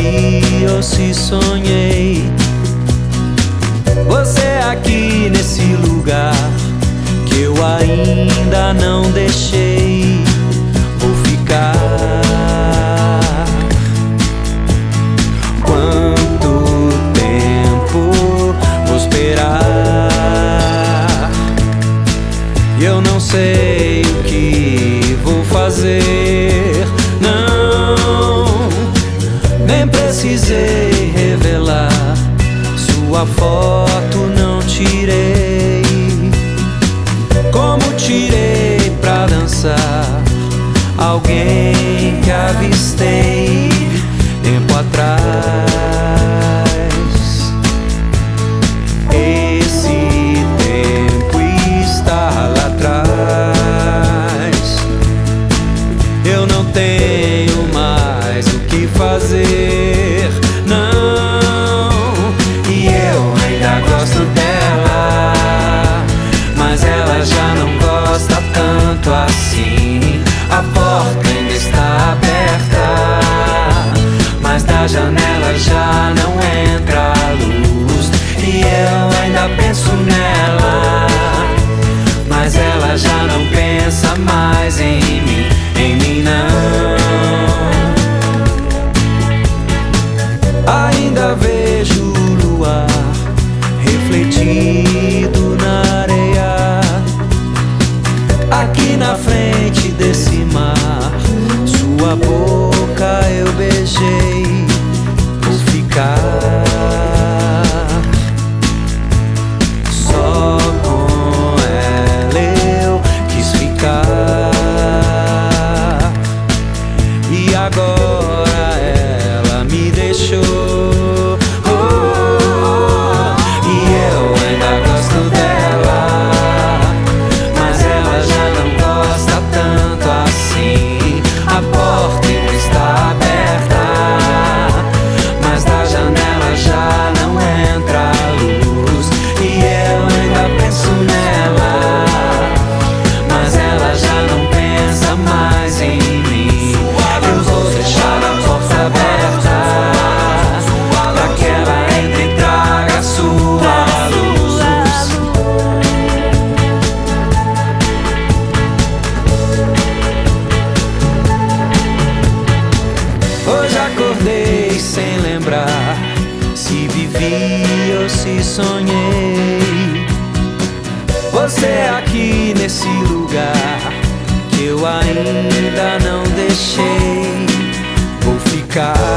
dormi ou se sonhei. Você aqui nesse lugar que eu ainda não deixei. sua foto não tirei. Como tirei pra dançar alguém que avistei tempo atrás. Esse tempo está lá atrás. Eu não tenho mais o que fazer. see. sem lembrar se vivi ou se sonhei. Você é aqui nesse lugar que eu ainda não deixei. Vou ficar.